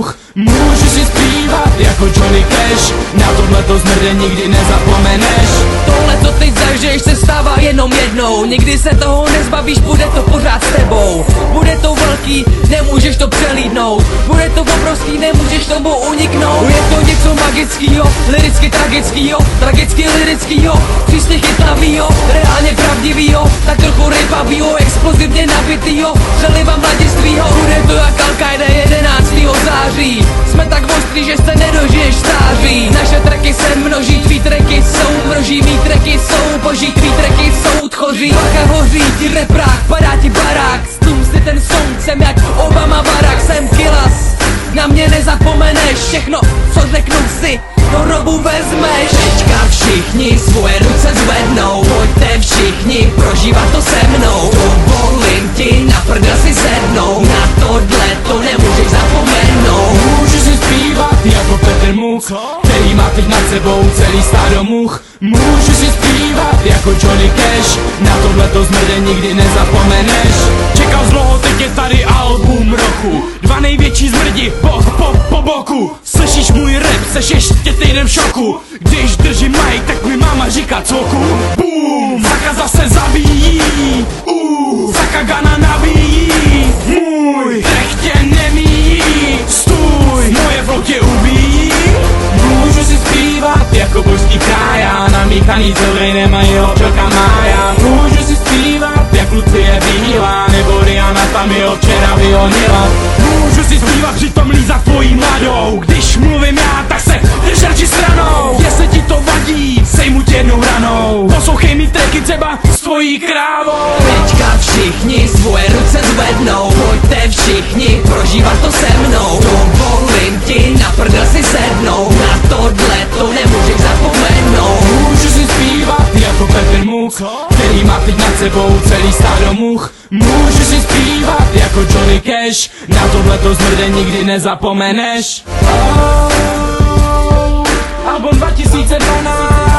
much Můžu si zpívat jako Johnny Cash. Na tohle to zmrde nikdy nezapomeneš. Tohle co ty zažiješ se stává jenom jednou. Nikdy se toho nezbavíš, bude to pořád s tebou. Bude to velký, nemůžeš to přelídnout. Bude to obrovský, nemůžeš tomu uniknout. Je to něco magickýho, liricky tragickýho Tragicky lirickýho, přísně chytlavýho Reálně pravdivýho, tak trochu rypavýho Explozivně nabitýho, přeliva mladistvýho Bude to jak Al-Qaida 11. září. Jsme tak ostrý, že se nedožiješ stáří. Naše tracky se množí, tvý tracky jsou mroží Mý tracky jsou boží, tvý tracky jsou tchoří. Bacha hoří ti reprák, padá ti barák. Stum si ten song, jsem jak Obama Barack Jsem kilas, na mě nezapomeneš. Všechno, co řeknu si, do robu vezmeš. Teďka všichni svoje ruce zvednou Všichni prožívat to se mnou. Dovolím ti na prdel si sednou Na tohle to nemůžeš zapomenout. Můžu si zpívat jako Petr Much Který má teď nad sebou celý stádo much. Můžu si zpívat jako Johnny Cash Na tohle to zmrde nikdy nezapomeneš. Čekal dlouho, teď je tady album roku. Dva největší zmrdi, bok po, po boku můj rap, seš ještě týden v šoku. Když držím mic, tak mi máma říká coku Boom, Saka zase zabíjí. Uh, Saka Gana nabíjí. Můj trech tě nemíjí. Stůj, moje flow tě ubíjí. Můžu si zpívat jako božský krája. Namíchaný celý nemají občelka mája. Můžu si zpívat jak Lucie Bílá Rihanna tam jo včera vyhonila Můžu si zpívat přitom lízat tvojí mladou. Když mluvím já, tak se drž radši stranou. Jestli ti to vadí, sejmu tě jednou ranou Poslouchej mi tracky třeba s tvojí krávou. Teďka všichni svoje ruce zvednou. Pojďte všichni prožívat to se mnou. Dovolím ti na prdel si sednou Na tohle to nemůžeš zapomenout. Můžu si zpívat jako Petr Much Má teď nad sebou celý stádo much Můžu si zpívat jako Johnny Cash. Na tohle to zmrde nikdy nezapomeneš. Oh, Album 2012